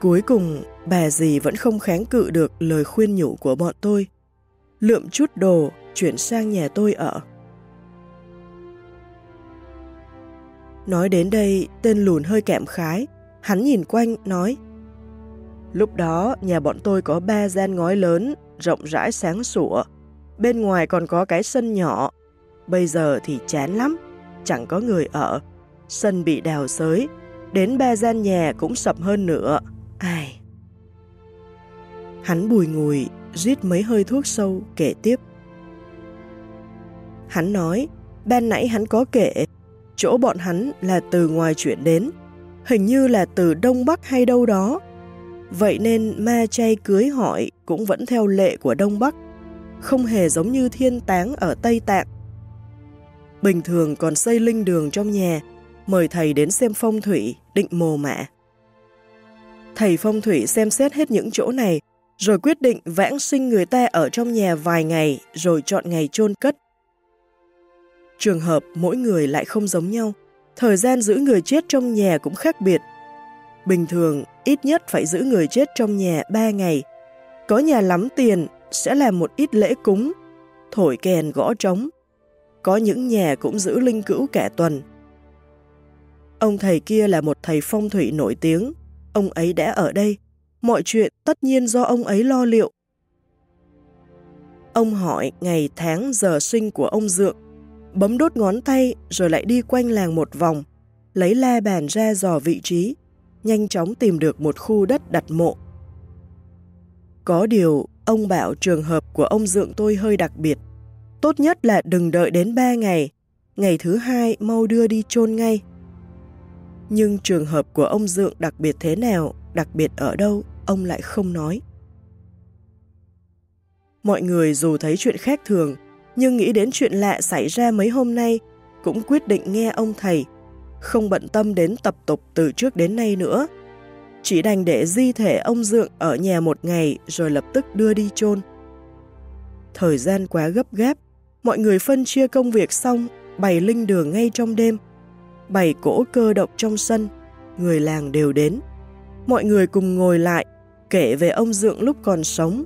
Cuối cùng, bà dì vẫn không kháng cự được lời khuyên nhủ của bọn tôi. Lượm chút đồ, chuyển sang nhà tôi ở. Nói đến đây, tên lùn hơi kẹm khái, hắn nhìn quanh, nói Lúc đó, nhà bọn tôi có ba gian ngói lớn, rộng rãi sáng sủa, bên ngoài còn có cái sân nhỏ. Bây giờ thì chán lắm, chẳng có người ở, sân bị đào xới, đến ba gian nhà cũng sập hơn nữa. Ai? Hắn bùi ngùi, rít mấy hơi thuốc sâu, kể tiếp. Hắn nói, ban nãy hắn có kể, chỗ bọn hắn là từ ngoài chuyển đến, hình như là từ Đông Bắc hay đâu đó. Vậy nên ma chay cưới hỏi cũng vẫn theo lệ của Đông Bắc, không hề giống như thiên táng ở Tây Tạng. Bình thường còn xây linh đường trong nhà, mời thầy đến xem phong thủy, định mồ mạ. Thầy phong thủy xem xét hết những chỗ này, rồi quyết định vãng sinh người ta ở trong nhà vài ngày, rồi chọn ngày chôn cất. Trường hợp mỗi người lại không giống nhau, thời gian giữ người chết trong nhà cũng khác biệt. Bình thường, ít nhất phải giữ người chết trong nhà 3 ngày. Có nhà lắm tiền sẽ làm một ít lễ cúng, thổi kèn gõ trống. Có những nhà cũng giữ linh cữu cả tuần. Ông thầy kia là một thầy phong thủy nổi tiếng, ông ấy đã ở đây, mọi chuyện tất nhiên do ông ấy lo liệu. Ông hỏi ngày tháng giờ sinh của ông Dượng, bấm đốt ngón tay rồi lại đi quanh làng một vòng, lấy la bàn ra dò vị trí, nhanh chóng tìm được một khu đất đặt mộ. Có điều, ông bảo trường hợp của ông Dượng tôi hơi đặc biệt. Tốt nhất là đừng đợi đến 3 ngày, ngày thứ hai mau đưa đi chôn ngay. Nhưng trường hợp của ông Dượng đặc biệt thế nào, đặc biệt ở đâu, ông lại không nói. Mọi người dù thấy chuyện khác thường, nhưng nghĩ đến chuyện lạ xảy ra mấy hôm nay, cũng quyết định nghe ông thầy, không bận tâm đến tập tục từ trước đến nay nữa. Chỉ đành để di thể ông Dượng ở nhà một ngày rồi lập tức đưa đi chôn. Thời gian quá gấp gáp, mọi người phân chia công việc xong, bày linh đường ngay trong đêm, bày cỗ cơ động trong sân, người làng đều đến. Mọi người cùng ngồi lại, kể về ông Dượng lúc còn sống,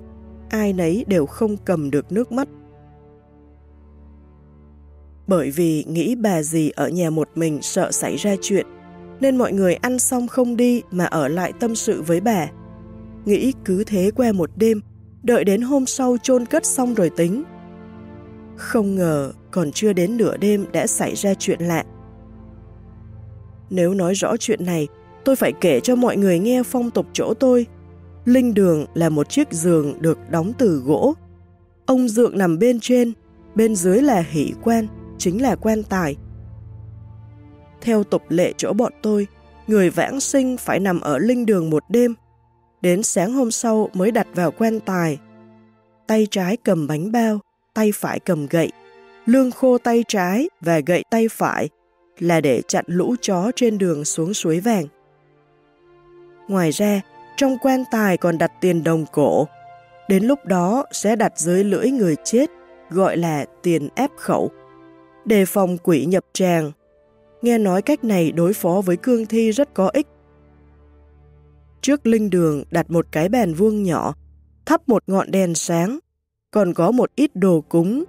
ai nấy đều không cầm được nước mắt. Bởi vì nghĩ bà dì ở nhà một mình sợ xảy ra chuyện, nên mọi người ăn xong không đi mà ở lại tâm sự với bà. Nghĩ cứ thế qua một đêm, đợi đến hôm sau chôn cất xong rồi tính. Không ngờ còn chưa đến nửa đêm đã xảy ra chuyện lạ. Nếu nói rõ chuyện này, tôi phải kể cho mọi người nghe phong tục chỗ tôi. Linh đường là một chiếc giường được đóng từ gỗ. Ông dượng nằm bên trên, bên dưới là hỷ quan, chính là quan tài. Theo tục lệ chỗ bọn tôi, người vãng sinh phải nằm ở linh đường một đêm, đến sáng hôm sau mới đặt vào quan tài. Tay trái cầm bánh bao, tay phải cầm gậy, lương khô tay trái và gậy tay phải là để chặn lũ chó trên đường xuống suối vàng. Ngoài ra, trong quan tài còn đặt tiền đồng cổ, đến lúc đó sẽ đặt dưới lưỡi người chết, gọi là tiền ép khẩu, đề phòng quỷ nhập tràng. Nghe nói cách này đối phó với cương thi rất có ích. Trước linh đường đặt một cái bàn vuông nhỏ, thắp một ngọn đèn sáng, còn có một ít đồ cúng,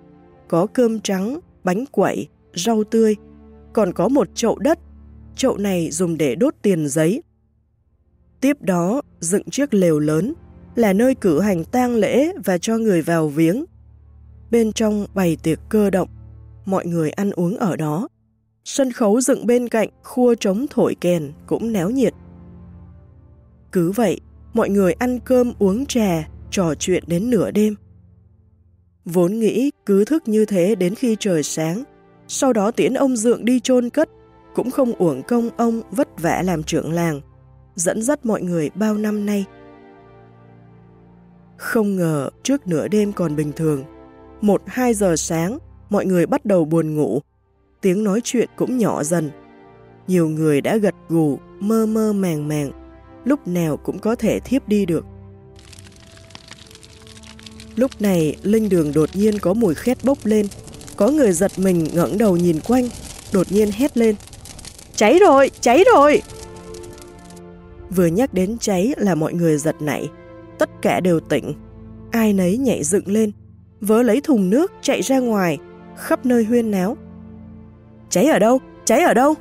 có cơm trắng, bánh quẩy, rau tươi, còn có một chậu đất. Chậu này dùng để đốt tiền giấy. Tiếp đó, dựng chiếc lều lớn, là nơi cử hành tang lễ và cho người vào viếng. Bên trong bày tiệc cơ động, mọi người ăn uống ở đó. Sân khấu dựng bên cạnh, khua trống thổi kèn cũng néo nhiệt. Cứ vậy, mọi người ăn cơm uống trà, trò chuyện đến nửa đêm. Vốn nghĩ cứ thức như thế đến khi trời sáng, sau đó tiễn ông Dượng đi chôn cất, cũng không uổng công ông vất vả làm trưởng làng, dẫn dắt mọi người bao năm nay. Không ngờ trước nửa đêm còn bình thường, một hai giờ sáng, mọi người bắt đầu buồn ngủ, tiếng nói chuyện cũng nhỏ dần. Nhiều người đã gật gù, mơ mơ màng màng, lúc nào cũng có thể thiếp đi được. Lúc này, linh đường đột nhiên có mùi khét bốc lên. Có người giật mình ngẩng đầu nhìn quanh, đột nhiên hét lên. Cháy rồi, cháy rồi! Vừa nhắc đến cháy là mọi người giật nảy. Tất cả đều tỉnh. Ai nấy nhảy dựng lên, vớ lấy thùng nước chạy ra ngoài, khắp nơi huyên náo. Cháy ở đâu? Cháy ở đâu?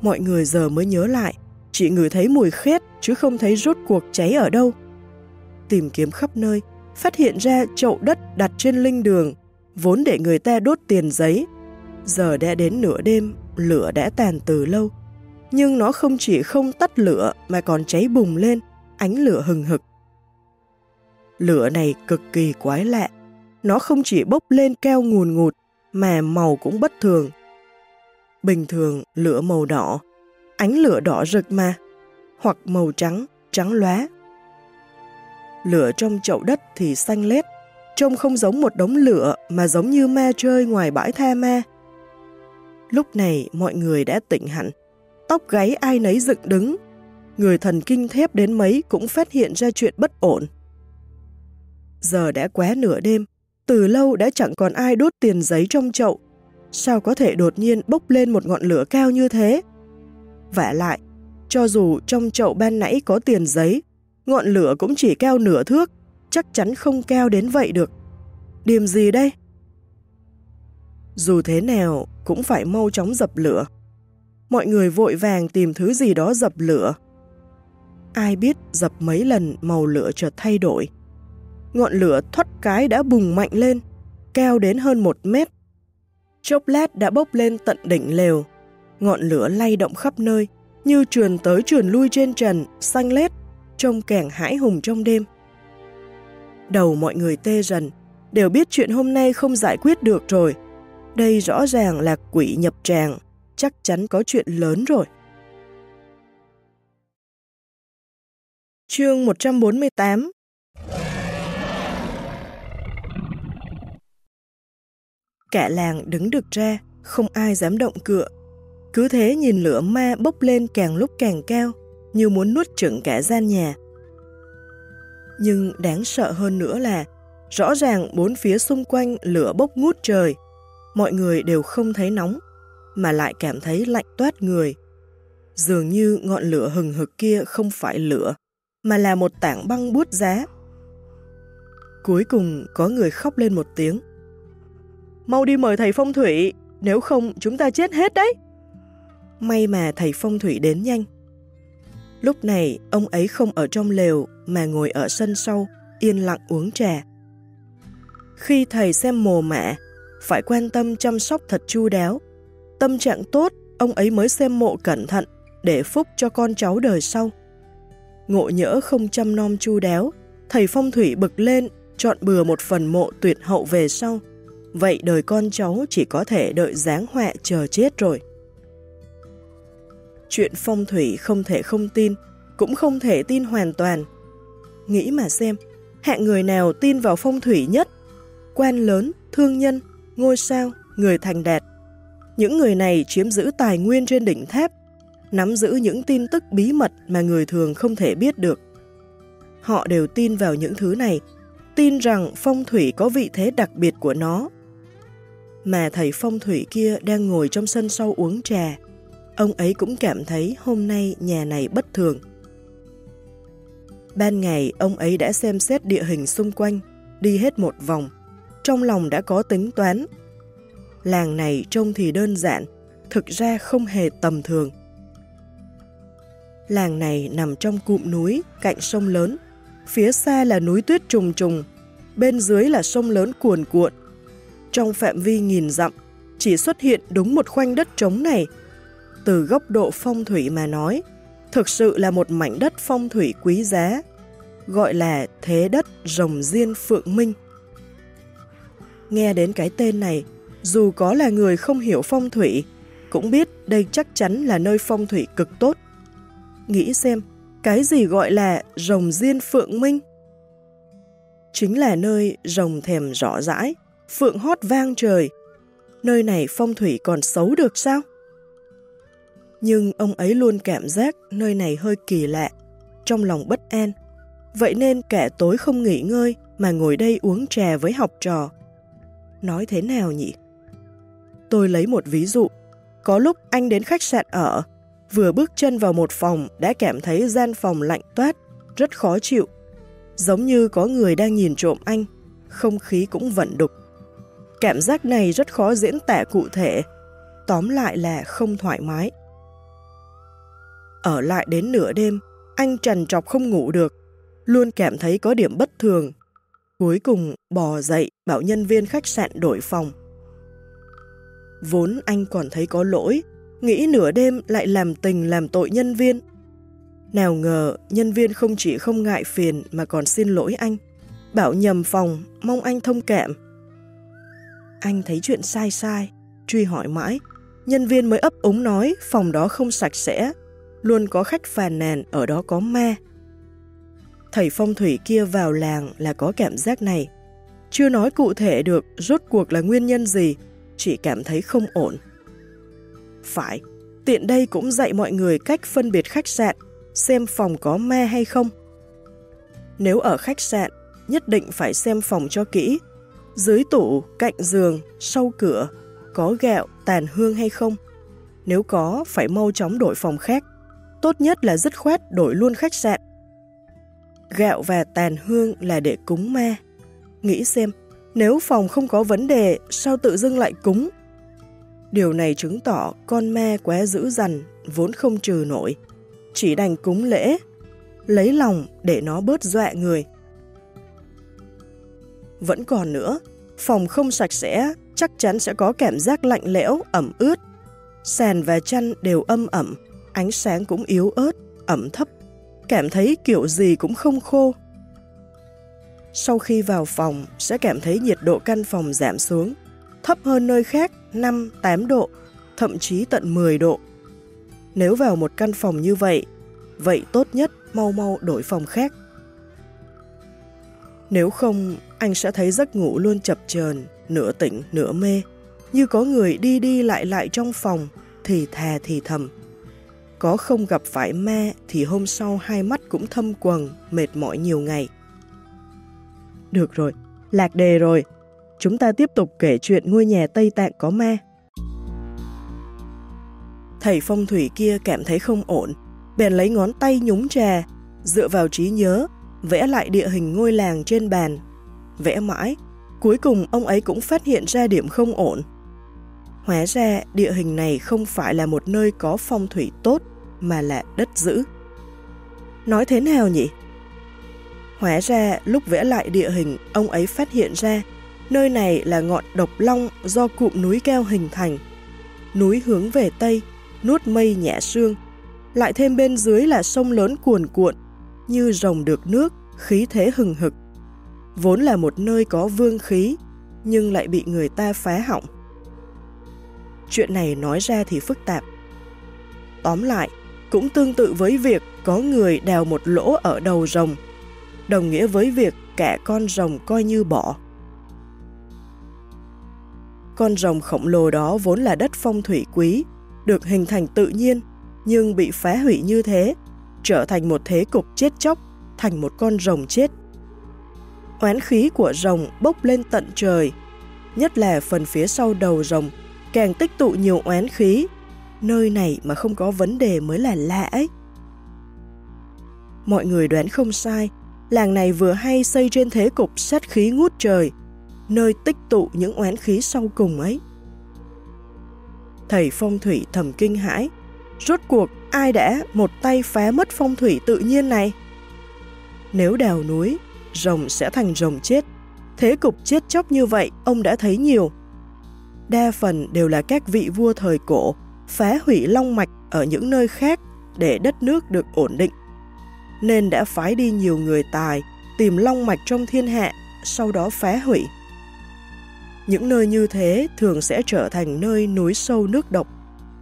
Mọi người giờ mới nhớ lại, chỉ ngửi thấy mùi khét chứ không thấy rốt cuộc cháy ở đâu. Tìm kiếm khắp nơi, phát hiện ra chậu đất đặt trên linh đường, vốn để người ta đốt tiền giấy. Giờ đã đến nửa đêm, lửa đã tàn từ lâu. Nhưng nó không chỉ không tắt lửa mà còn cháy bùng lên, ánh lửa hừng hực. Lửa này cực kỳ quái lạ. Nó không chỉ bốc lên keo ngùn ngụt, mà màu cũng bất thường. Bình thường, lửa màu đỏ, ánh lửa đỏ rực mà, hoặc màu trắng, trắng lóa, Lửa trong chậu đất thì xanh lét, trông không giống một đống lửa mà giống như ma chơi ngoài bãi tha ma. Lúc này mọi người đã tỉnh hẳn, tóc gáy ai nấy dựng đứng, người thần kinh thép đến mấy cũng phát hiện ra chuyện bất ổn. Giờ đã quá nửa đêm, từ lâu đã chẳng còn ai đốt tiền giấy trong chậu, sao có thể đột nhiên bốc lên một ngọn lửa cao như thế? Vả lại, cho dù trong chậu ban nãy có tiền giấy, ngọn lửa cũng chỉ cao nửa thước, chắc chắn không cao đến vậy được. Điểm gì đây? Dù thế nào, cũng phải mau chóng dập lửa. Mọi người vội vàng tìm thứ gì đó dập lửa. Ai biết dập mấy lần màu lửa chợt thay đổi. Ngọn lửa thoát cái đã bùng mạnh lên, cao đến hơn một mét. Chốc lát đã bốc lên tận đỉnh lều. Ngọn lửa lay động khắp nơi, như truyền tới truyền lui trên trần, xanh lét, trông càng hãi hùng trong đêm. Đầu mọi người tê dần, đều biết chuyện hôm nay không giải quyết được rồi. Đây rõ ràng là quỷ nhập tràng, chắc chắn có chuyện lớn rồi. Chương 148 Cả làng đứng được ra, không ai dám động cựa. Cứ thế nhìn lửa ma bốc lên càng lúc càng cao, như muốn nuốt chửng cả gian nhà. Nhưng đáng sợ hơn nữa là, rõ ràng bốn phía xung quanh lửa bốc ngút trời, mọi người đều không thấy nóng, mà lại cảm thấy lạnh toát người. Dường như ngọn lửa hừng hực kia không phải lửa, mà là một tảng băng bút giá. Cuối cùng có người khóc lên một tiếng. Mau đi mời thầy phong thủy, nếu không chúng ta chết hết đấy. May mà thầy phong thủy đến nhanh, Lúc này, ông ấy không ở trong lều mà ngồi ở sân sau, yên lặng uống trà. Khi thầy xem mồ mạ, phải quan tâm chăm sóc thật chu đáo. Tâm trạng tốt, ông ấy mới xem mộ cẩn thận để phúc cho con cháu đời sau. Ngộ nhỡ không chăm nom chu đáo, thầy phong thủy bực lên, chọn bừa một phần mộ tuyệt hậu về sau. Vậy đời con cháu chỉ có thể đợi giáng họa chờ chết rồi. Chuyện phong thủy không thể không tin, cũng không thể tin hoàn toàn. Nghĩ mà xem, hạng người nào tin vào phong thủy nhất? Quan lớn, thương nhân, ngôi sao, người thành đạt. Những người này chiếm giữ tài nguyên trên đỉnh tháp, nắm giữ những tin tức bí mật mà người thường không thể biết được. Họ đều tin vào những thứ này, tin rằng phong thủy có vị thế đặc biệt của nó. Mà thầy phong thủy kia đang ngồi trong sân sau uống trà, Ông ấy cũng cảm thấy hôm nay nhà này bất thường. Ban ngày, ông ấy đã xem xét địa hình xung quanh, đi hết một vòng. Trong lòng đã có tính toán. Làng này trông thì đơn giản, thực ra không hề tầm thường. Làng này nằm trong cụm núi cạnh sông lớn, phía xa là núi tuyết trùng trùng, bên dưới là sông lớn cuồn cuộn. Trong phạm vi nghìn dặm, chỉ xuất hiện đúng một khoanh đất trống này. Từ góc độ phong thủy mà nói, thực sự là một mảnh đất phong thủy quý giá, gọi là thế đất rồng diên phượng minh. Nghe đến cái tên này, dù có là người không hiểu phong thủy, cũng biết đây chắc chắn là nơi phong thủy cực tốt. Nghĩ xem, cái gì gọi là rồng diên phượng minh? Chính là nơi rồng thèm rõ rãi, phượng hót vang trời. Nơi này phong thủy còn xấu được sao? Nhưng ông ấy luôn cảm giác nơi này hơi kỳ lạ, trong lòng bất an. Vậy nên cả tối không nghỉ ngơi mà ngồi đây uống trà với học trò. Nói thế nào nhỉ? Tôi lấy một ví dụ. Có lúc anh đến khách sạn ở, vừa bước chân vào một phòng đã cảm thấy gian phòng lạnh toát, rất khó chịu. Giống như có người đang nhìn trộm anh, không khí cũng vận đục. Cảm giác này rất khó diễn tả cụ thể, tóm lại là không thoải mái. Ở lại đến nửa đêm, anh trần trọc không ngủ được, luôn cảm thấy có điểm bất thường. Cuối cùng bò dậy bảo nhân viên khách sạn đổi phòng. Vốn anh còn thấy có lỗi, nghĩ nửa đêm lại làm tình làm tội nhân viên. Nào ngờ nhân viên không chỉ không ngại phiền mà còn xin lỗi anh, bảo nhầm phòng, mong anh thông cảm. Anh thấy chuyện sai sai, truy hỏi mãi, nhân viên mới ấp ống nói phòng đó không sạch sẽ, luôn có khách phàn nàn ở đó có ma. Thầy phong thủy kia vào làng là có cảm giác này, chưa nói cụ thể được rốt cuộc là nguyên nhân gì, chỉ cảm thấy không ổn. Phải, tiện đây cũng dạy mọi người cách phân biệt khách sạn, xem phòng có ma hay không. Nếu ở khách sạn, nhất định phải xem phòng cho kỹ, dưới tủ, cạnh giường, sau cửa, có gạo, tàn hương hay không. Nếu có, phải mau chóng đổi phòng khác. Tốt nhất là dứt khoát đổi luôn khách sạn. Gạo và tàn hương là để cúng ma. Nghĩ xem, nếu phòng không có vấn đề, sao tự dưng lại cúng? Điều này chứng tỏ con me quá dữ dằn, vốn không trừ nổi. Chỉ đành cúng lễ, lấy lòng để nó bớt dọa người. Vẫn còn nữa, phòng không sạch sẽ, chắc chắn sẽ có cảm giác lạnh lẽo, ẩm ướt. Sàn và chăn đều âm ẩm, ánh sáng cũng yếu ớt, ẩm thấp. Cảm thấy kiểu gì cũng không khô, sau khi vào phòng, sẽ cảm thấy nhiệt độ căn phòng giảm xuống, thấp hơn nơi khác 5-8 độ, thậm chí tận 10 độ. Nếu vào một căn phòng như vậy, vậy tốt nhất mau mau đổi phòng khác. Nếu không, anh sẽ thấy giấc ngủ luôn chập chờn, nửa tỉnh, nửa mê, như có người đi đi lại lại trong phòng, thì thà thì thầm. Có không gặp phải ma thì hôm sau hai mắt cũng thâm quầng, mệt mỏi nhiều ngày. Được rồi, lạc đề rồi. Chúng ta tiếp tục kể chuyện ngôi nhà Tây Tạng có ma. Thầy phong thủy kia cảm thấy không ổn, bèn lấy ngón tay nhúng trà, dựa vào trí nhớ, vẽ lại địa hình ngôi làng trên bàn. Vẽ mãi, cuối cùng ông ấy cũng phát hiện ra điểm không ổn. Hóa ra địa hình này không phải là một nơi có phong thủy tốt, mà là đất giữ. Nói thế nào nhỉ? Hóa ra lúc vẽ lại địa hình, ông ấy phát hiện ra nơi này là ngọn độc long do cụm núi cao hình thành. Núi hướng về Tây, nuốt mây nhẹ sương, lại thêm bên dưới là sông lớn cuồn cuộn, như rồng được nước, khí thế hừng hực. Vốn là một nơi có vương khí, nhưng lại bị người ta phá hỏng. Chuyện này nói ra thì phức tạp. Tóm lại, cũng tương tự với việc có người đào một lỗ ở đầu rồng đồng nghĩa với việc cả con rồng coi như bỏ. Con rồng khổng lồ đó vốn là đất phong thủy quý, được hình thành tự nhiên, nhưng bị phá hủy như thế, trở thành một thế cục chết chóc, thành một con rồng chết. Oán khí của rồng bốc lên tận trời, nhất là phần phía sau đầu rồng, càng tích tụ nhiều oán khí. Nơi này mà không có vấn đề mới là lạ ấy. Mọi người đoán không sai, làng này vừa hay xây trên thế cục sát khí ngút trời, nơi tích tụ những oán khí sau cùng ấy. Thầy phong thủy thầm kinh hãi, Rốt cuộc ai đã một tay phá mất phong thủy tự nhiên này? Nếu đào núi, rồng sẽ thành rồng chết. Thế cục chết chóc như vậy ông đã thấy nhiều. Đa phần đều là các vị vua thời cổ phá hủy long mạch ở những nơi khác để đất nước được ổn định. Nên đã phái đi nhiều người tài tìm long mạch trong thiên hạ, sau đó phá hủy. Những nơi như thế thường sẽ trở thành nơi núi sâu nước độc.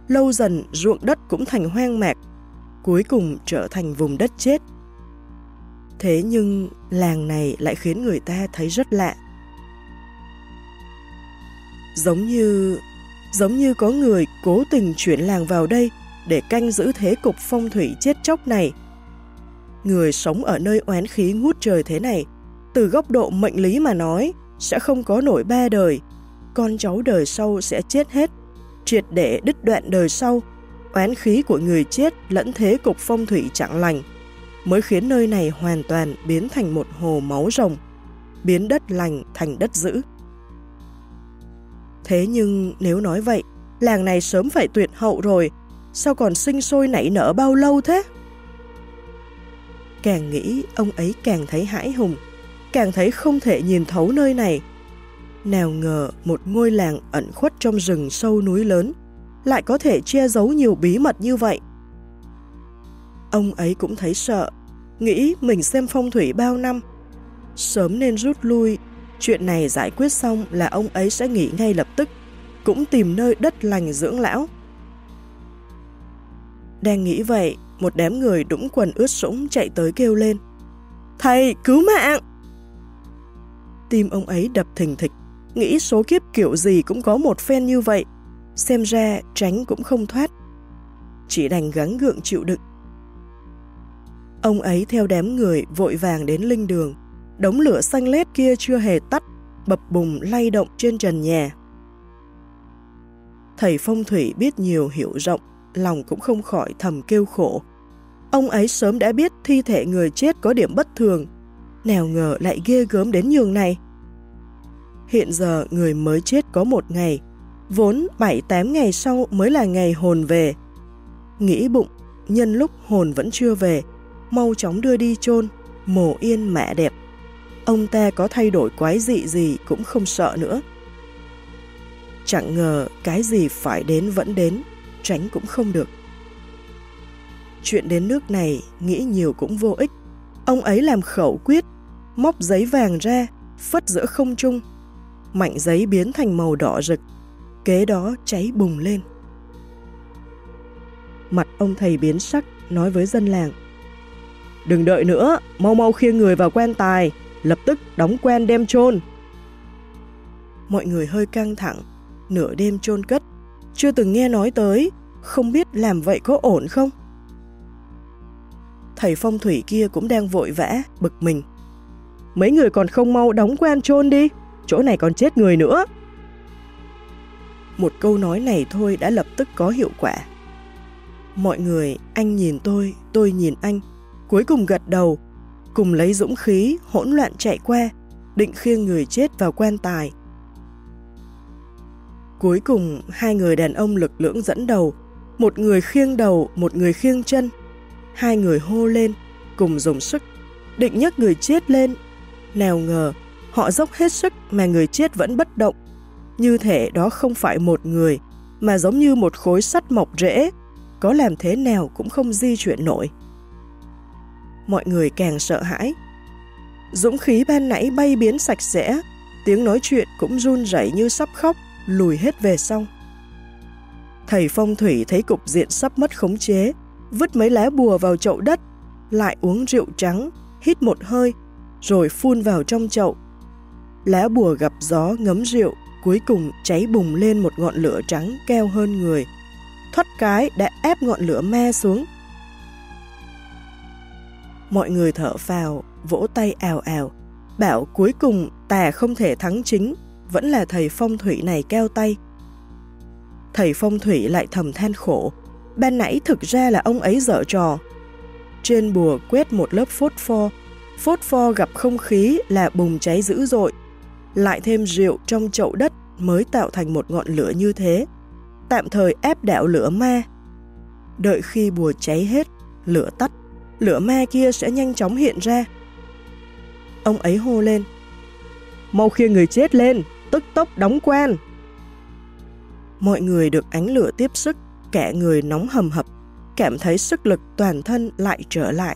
Lâu dần ruộng đất cũng thành hoang mạc, cuối cùng trở thành vùng đất chết. Thế nhưng làng này lại khiến người ta thấy rất lạ. Giống như giống như có người cố tình chuyển làng vào đây để canh giữ thế cục phong thủy chết chóc này. Người sống ở nơi oán khí ngút trời thế này, từ góc độ mệnh lý mà nói, sẽ không có nổi ba đời, con cháu đời sau sẽ chết hết, triệt để đứt đoạn đời sau, oán khí của người chết lẫn thế cục phong thủy chẳng lành, mới khiến nơi này hoàn toàn biến thành một hồ máu rồng, biến đất lành thành đất dữ. Thế nhưng nếu nói vậy, làng này sớm phải tuyệt hậu rồi, sao còn sinh sôi nảy nở bao lâu thế? Càng nghĩ, ông ấy càng thấy hãi hùng, càng thấy không thể nhìn thấu nơi này. Nào ngờ một ngôi làng ẩn khuất trong rừng sâu núi lớn, lại có thể che giấu nhiều bí mật như vậy. Ông ấy cũng thấy sợ, nghĩ mình xem phong thủy bao năm. Sớm nên rút lui, chuyện này giải quyết xong là ông ấy sẽ nghỉ ngay lập tức, cũng tìm nơi đất lành dưỡng lão. Đang nghĩ vậy, một đám người đũng quần ướt sũng chạy tới kêu lên. Thầy, cứu mạng! Tim ông ấy đập thình thịch, nghĩ số kiếp kiểu gì cũng có một phen như vậy, xem ra tránh cũng không thoát. Chỉ đành gắng gượng chịu đựng. Ông ấy theo đám người vội vàng đến linh đường, đống lửa xanh lét kia chưa hề tắt, bập bùng lay động trên trần nhà. Thầy phong thủy biết nhiều hiểu rộng, lòng cũng không khỏi thầm kêu khổ. Ông ấy sớm đã biết thi thể người chết có điểm bất thường, nào ngờ lại ghê gớm đến nhường này. Hiện giờ người mới chết có một ngày, vốn 7-8 ngày sau mới là ngày hồn về. Nghĩ bụng, nhân lúc hồn vẫn chưa về, mau chóng đưa đi chôn mồ yên mẹ đẹp. Ông ta có thay đổi quái dị gì cũng không sợ nữa. Chẳng ngờ cái gì phải đến vẫn đến, tránh cũng không được. Chuyện đến nước này, nghĩ nhiều cũng vô ích. Ông ấy làm khẩu quyết, móc giấy vàng ra, phất giữa không trung. Mảnh giấy biến thành màu đỏ rực, kế đó cháy bùng lên. Mặt ông thầy biến sắc, nói với dân làng. Đừng đợi nữa, mau mau khiêng người vào quan tài, lập tức đóng quen đem chôn Mọi người hơi căng thẳng, nửa đêm chôn cất, chưa từng nghe nói tới, không biết làm vậy có ổn không? Thầy phong thủy kia cũng đang vội vã, bực mình. Mấy người còn không mau đóng quan chôn đi, chỗ này còn chết người nữa. Một câu nói này thôi đã lập tức có hiệu quả. Mọi người, anh nhìn tôi, tôi nhìn anh, cuối cùng gật đầu, cùng lấy dũng khí, hỗn loạn chạy qua, định khiêng người chết vào quan tài. Cuối cùng, hai người đàn ông lực lưỡng dẫn đầu, một người khiêng đầu, một người khiêng chân. Hai người hô lên, cùng dùng sức, định nhấc người chết lên. Nào ngờ, họ dốc hết sức mà người chết vẫn bất động. Như thể đó không phải một người, mà giống như một khối sắt mọc rễ, có làm thế nào cũng không di chuyển nổi. Mọi người càng sợ hãi. Dũng khí ban nãy bay biến sạch sẽ, tiếng nói chuyện cũng run rẩy như sắp khóc, lùi hết về sau. Thầy phong thủy thấy cục diện sắp mất khống chế, vứt mấy lá bùa vào chậu đất, lại uống rượu trắng, hít một hơi, rồi phun vào trong chậu. Lá bùa gặp gió ngấm rượu, cuối cùng cháy bùng lên một ngọn lửa trắng keo hơn người. Thoát cái đã ép ngọn lửa me xuống. Mọi người thở phào, vỗ tay ào ào, bảo cuối cùng tà không thể thắng chính, vẫn là thầy phong thủy này keo tay. Thầy phong thủy lại thầm than khổ, ban nãy thực ra là ông ấy dở trò. Trên bùa quét một lớp phốt pho, phốt pho gặp không khí là bùng cháy dữ dội. Lại thêm rượu trong chậu đất mới tạo thành một ngọn lửa như thế, tạm thời ép đạo lửa ma. Đợi khi bùa cháy hết, lửa tắt, lửa ma kia sẽ nhanh chóng hiện ra. Ông ấy hô lên. Mau khi người chết lên, tức tốc đóng quan. Mọi người được ánh lửa tiếp sức, cả người nóng hầm hập, cảm thấy sức lực toàn thân lại trở lại,